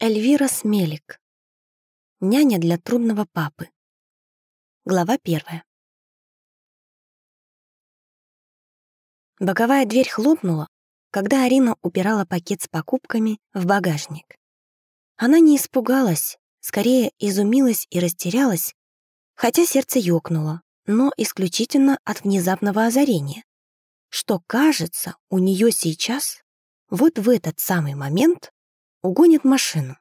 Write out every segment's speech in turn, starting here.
Эльвира Смелик. Няня для трудного папы. Глава первая. Боковая дверь хлопнула, когда Арина убирала пакет с покупками в багажник. Она не испугалась, скорее изумилась и растерялась, хотя сердце ёкнуло, но исключительно от внезапного озарения, что, кажется, у нее сейчас, вот в этот самый момент, угонит машину.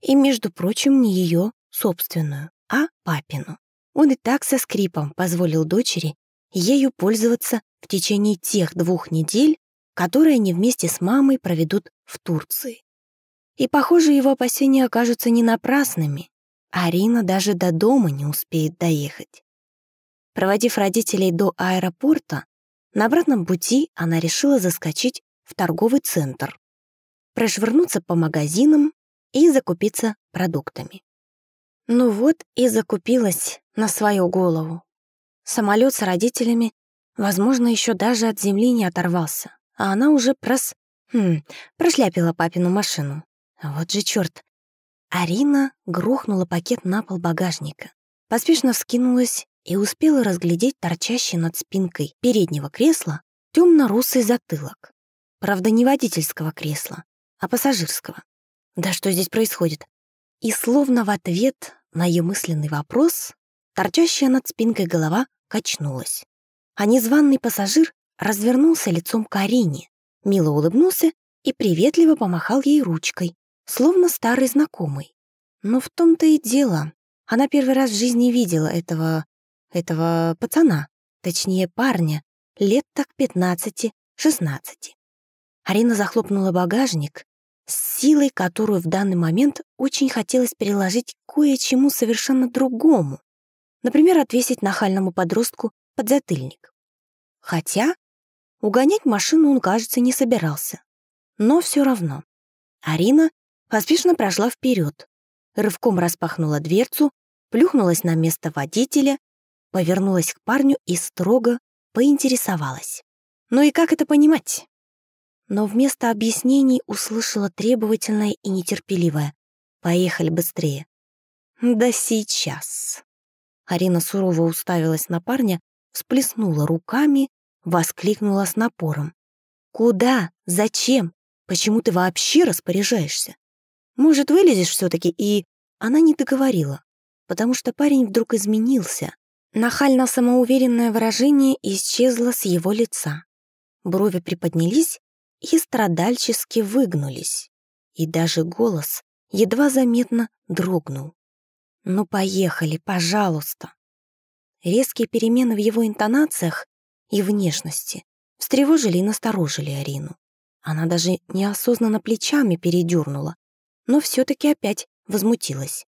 И, между прочим, не ее собственную, а папину. Он и так со скрипом позволил дочери ею пользоваться в течение тех двух недель, которые они вместе с мамой проведут в Турции. И, похоже, его опасения окажутся не напрасными. Арина даже до дома не успеет доехать. Проводив родителей до аэропорта, на обратном пути она решила заскочить в торговый центр, прошвырнуться по магазинам и закупиться продуктами. Ну вот и закупилась на свою голову. Самолет с родителями, возможно, еще даже от земли не оторвался, а она уже прос... Хм, прошляпила папину машину. Вот же черт! Арина грохнула пакет на пол багажника, поспешно вскинулась и успела разглядеть торчащий над спинкой переднего кресла темно-русый затылок. Правда, не водительского кресла, а пассажирского. Да что здесь происходит? И словно в ответ на ее мысленный вопрос, торчащая над спинкой голова качнулась. А незваный пассажир развернулся лицом к Арине, мило улыбнулся и приветливо помахал ей ручкой, словно старый знакомый. Но в том-то и дело. Она первый раз в жизни видела этого... этого пацана, точнее парня, лет так 15-16. Арина захлопнула багажник с силой, которую в данный момент очень хотелось переложить кое-чему совершенно другому. Например, отвесить нахальному подростку подзатыльник. Хотя угонять машину он, кажется, не собирался. Но все равно. Арина поспешно прошла вперед, рывком распахнула дверцу, плюхнулась на место водителя, повернулась к парню и строго поинтересовалась. «Ну и как это понимать? Но вместо объяснений услышала требовательное и нетерпеливое. «Поехали быстрее». «Да сейчас». Арина сурово уставилась на парня, всплеснула руками, воскликнула с напором. «Куда? Зачем? Почему ты вообще распоряжаешься? Может, вылезешь все таки и...» Она не договорила, потому что парень вдруг изменился. Нахально самоуверенное выражение исчезло с его лица. Брови приподнялись, и страдальчески выгнулись, и даже голос едва заметно дрогнул. «Ну, поехали, пожалуйста!» Резкие перемены в его интонациях и внешности встревожили и насторожили Арину. Она даже неосознанно плечами передернула, но все таки опять возмутилась.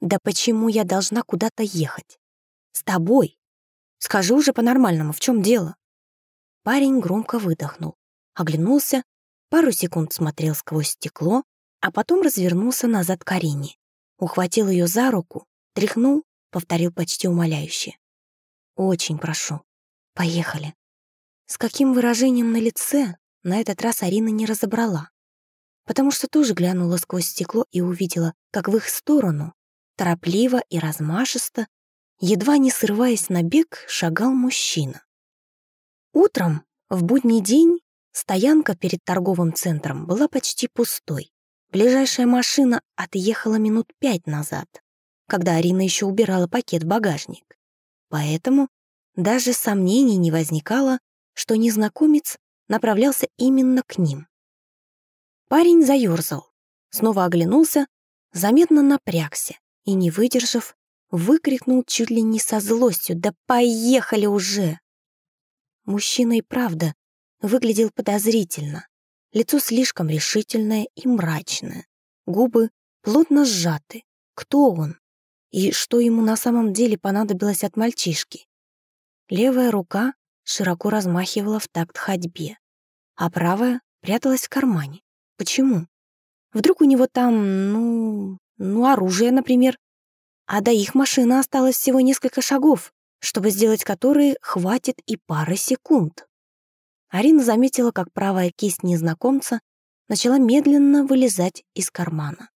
«Да почему я должна куда-то ехать? С тобой? Скажи уже по-нормальному, в чем дело?» Парень громко выдохнул оглянулся, пару секунд смотрел сквозь стекло, а потом развернулся назад к Арине. Ухватил ее за руку, тряхнул, повторил почти умоляюще. «Очень прошу. Поехали». С каким выражением на лице на этот раз Арина не разобрала, потому что тоже глянула сквозь стекло и увидела, как в их сторону, торопливо и размашисто, едва не срываясь на бег, шагал мужчина. Утром, в будний день, Стоянка перед торговым центром была почти пустой. Ближайшая машина отъехала минут пять назад, когда Арина еще убирала пакет в багажник. Поэтому даже сомнений не возникало, что незнакомец направлялся именно к ним. Парень заёрзал, снова оглянулся, заметно напрягся и, не выдержав, выкрикнул чуть ли не со злостью «Да поехали уже!». Мужчина и правда выглядел подозрительно. Лицо слишком решительное и мрачное. Губы плотно сжаты. Кто он? И что ему на самом деле понадобилось от мальчишки? Левая рука широко размахивала в такт ходьбе, а правая пряталась в кармане. Почему? Вдруг у него там, ну, ну, оружие, например. А до их машины осталось всего несколько шагов, чтобы сделать которые хватит и пары секунд. Арина заметила, как правая кисть незнакомца начала медленно вылезать из кармана.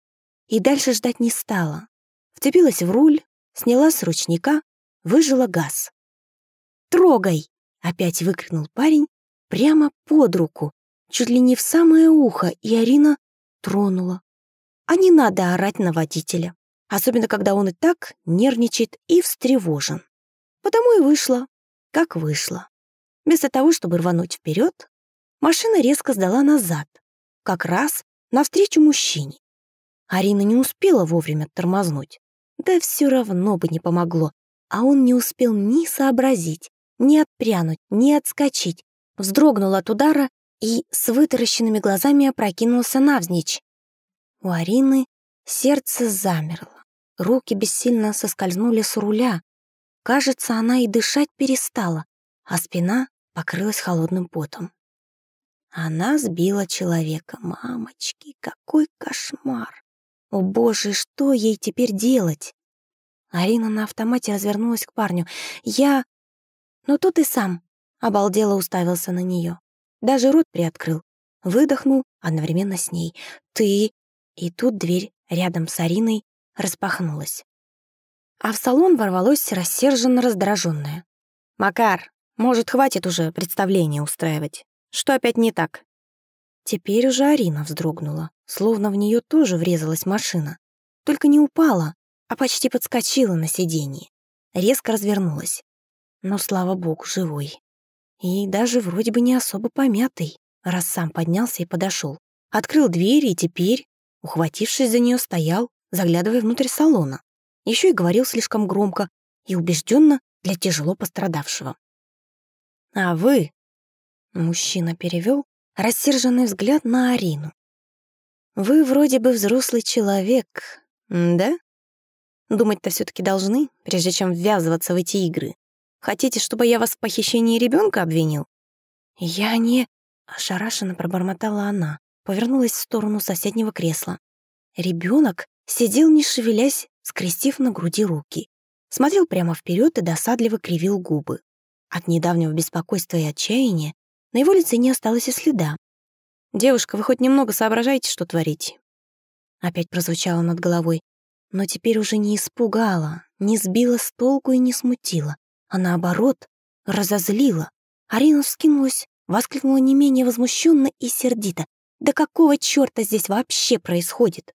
И дальше ждать не стала. Вцепилась в руль, сняла с ручника, выжила газ. «Трогай!» — опять выкрикнул парень прямо под руку, чуть ли не в самое ухо, и Арина тронула. А не надо орать на водителя, особенно когда он и так нервничает и встревожен. Потому и вышла, как вышла. Вместо того, чтобы рвануть вперед, машина резко сдала назад, как раз навстречу мужчине. Арина не успела вовремя тормознуть. Да все равно бы не помогло, а он не успел ни сообразить, ни отпрянуть, ни отскочить, вздрогнул от удара и с вытаращенными глазами опрокинулся навзничь. У Арины сердце замерло, руки бессильно соскользнули с руля. Кажется, она и дышать перестала, а спина покрылась холодным потом. Она сбила человека. Мамочки, какой кошмар! О боже, что ей теперь делать? Арина на автомате развернулась к парню. Я... Ну тут и сам. Обалдело уставился на нее. Даже рот приоткрыл. Выдохнул одновременно с ней. Ты... И тут дверь рядом с Ариной распахнулась. А в салон ворвалось рассерженно раздраженное. «Макар, может, хватит уже представление устраивать? Что опять не так?» Теперь уже Арина вздрогнула, словно в нее тоже врезалась машина. Только не упала, а почти подскочила на сиденье. Резко развернулась. Но, слава богу, живой. И даже вроде бы не особо помятый, раз сам поднялся и подошел. Открыл дверь и теперь, ухватившись за нее, стоял, заглядывая внутрь салона. Еще и говорил слишком громко и убежденно для тяжело пострадавшего. «А вы...» — мужчина перевел рассерженный взгляд на Арину. «Вы вроде бы взрослый человек, да? Думать-то все таки должны, прежде чем ввязываться в эти игры. Хотите, чтобы я вас в похищении ребенка обвинил?» «Я не...» — ошарашенно пробормотала она, повернулась в сторону соседнего кресла. Ребенок сидел, не шевелясь, скрестив на груди руки. Смотрел прямо вперед и досадливо кривил губы. От недавнего беспокойства и отчаяния на его лице не осталось и следа. «Девушка, вы хоть немного соображаете, что творите?» Опять прозвучало над головой, но теперь уже не испугала, не сбила с толку и не смутила, а наоборот, разозлила. Арина вскинулась, воскликнула не менее возмущенно и сердито. «Да какого чёрта здесь вообще происходит?»